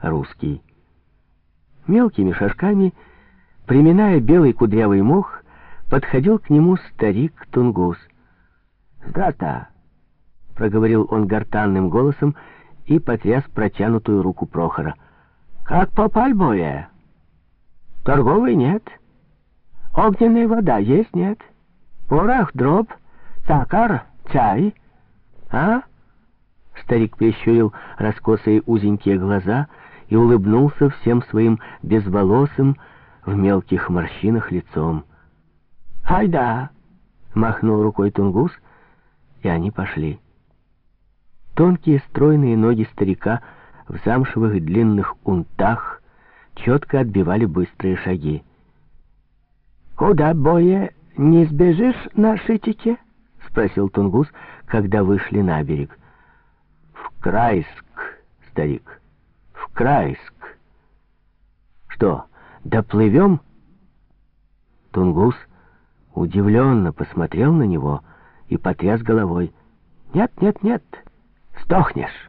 русский. Мелкими шажками, приминая белый кудрявый мох, подходил к нему старик Тунгус. «Здравствуй!» — проговорил он гортанным голосом и потряс протянутую руку Прохора. «Как попаль более? Торговый нет. Огненная вода есть нет. Порох, дроб, сахар, чай. А?» Старик прищурил раскосые узенькие глаза и улыбнулся всем своим безволосым, в мелких морщинах лицом. «Ай да!» — махнул рукой Тунгус, и они пошли. Тонкие стройные ноги старика в замшевых длинных унтах четко отбивали быстрые шаги. «Куда, бое, не сбежишь на шитике?» — спросил Тунгус, когда вышли на берег. «В Крайск, старик, Крайск». «Что, доплывем?» Тунгус удивленно посмотрел на него и потряс головой. «Нет, нет, нет, сдохнешь!»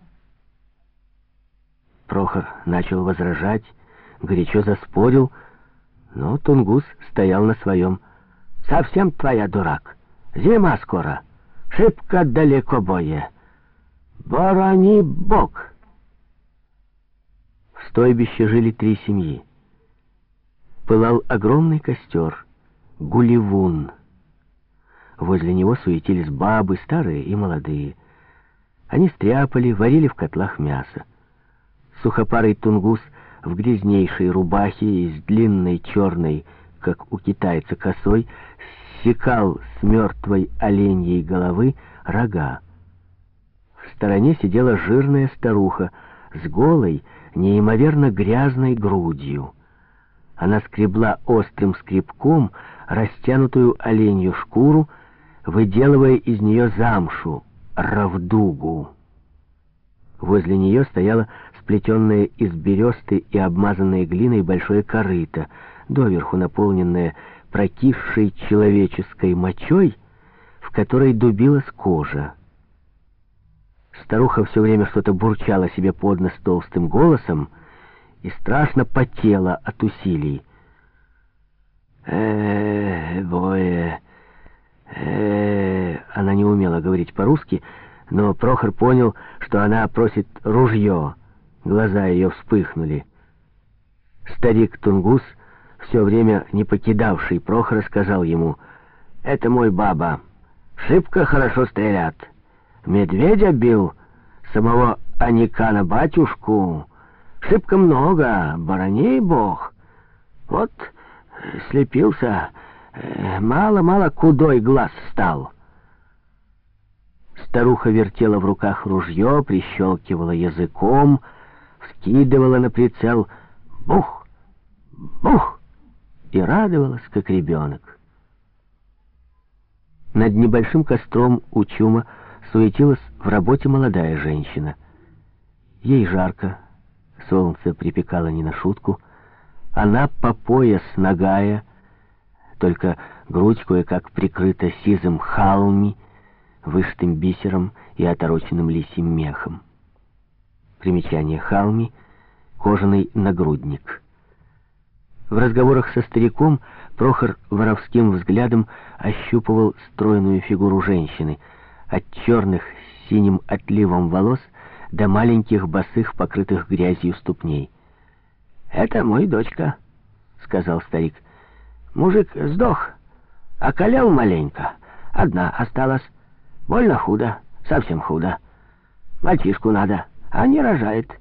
Прохор начал возражать, горячо заспорил, но Тунгус стоял на своем. «Совсем твоя дурак! Зима скоро! Шибко далеко бое! Борони Бог!» Стойбище жили три семьи. Пылал огромный костер, гулливун. Возле него суетились бабы, старые и молодые. Они стряпали, варили в котлах мясо. Сухопарый тунгус в грязнейшей рубахе и с длинной черной, как у китайца, косой, секал с мертвой оленьей головы рога. В стороне сидела жирная старуха с голой, неимоверно грязной грудью. Она скребла острым скребком растянутую оленью шкуру, выделывая из нее замшу, равдугу. Возле нее стояла сплетенное из бересты и обмазанное глиной большое корыто, доверху наполненное прокисшей человеческой мочой, в которой дубилась кожа. Старуха все время что-то бурчала себе под нос толстым голосом и страшно потела от усилий. э бое, э Она не умела говорить по-русски, но Прохор понял, что она просит ружье. Глаза ее вспыхнули. Старик Тунгус, все время не покидавший Прохора, сказал ему, «Это мой баба. Шибко хорошо стрелят. Медведя бил, самого Аникана батюшку. Шибко много, бароней бог. Вот слепился, э, мало-мало кудой глаз стал». Старуха вертела в руках ружье, прищелкивала языком, вскидывала на прицел «Бух! Бух!» и радовалась, как ребенок. Над небольшим костром у чума суетилась в работе молодая женщина. Ей жарко, солнце припекало не на шутку. Она по пояс нагая, только грудь кое-как прикрыта сизым халми, вышитым бисером и отороченным лисьим мехом. Примечание Халми — кожаный нагрудник. В разговорах со стариком Прохор воровским взглядом ощупывал стройную фигуру женщины, от черных с синим отливом волос до маленьких босых, покрытых грязью ступней. «Это мой дочка», — сказал старик. «Мужик сдох, околел маленько, одна осталась». Больно худо, совсем худо. Мальчишку надо, а не рожает.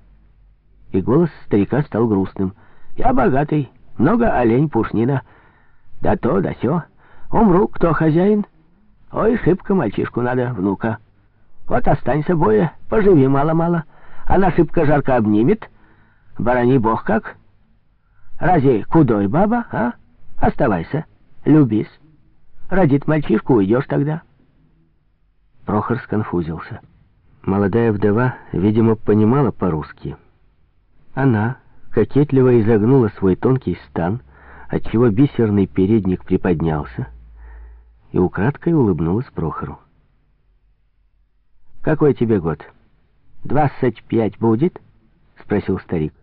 И голос старика стал грустным. Я богатый, много олень, пушнина. Да то, да сё. Умру, кто хозяин? Ой, шибко мальчишку надо, внука. Вот останься, боя, поживи мало-мало. Она шибко жарко обнимет. Барани бог как. Разве кудой баба, а? Оставайся, любись. Родит мальчишку, уйдешь тогда. Прохор сконфузился. Молодая вдова, видимо, понимала по-русски. Она кокетливо изогнула свой тонкий стан, отчего бисерный передник приподнялся, и украдкой улыбнулась Прохору. «Какой тебе год? Двадцать пять будет?» — спросил старик.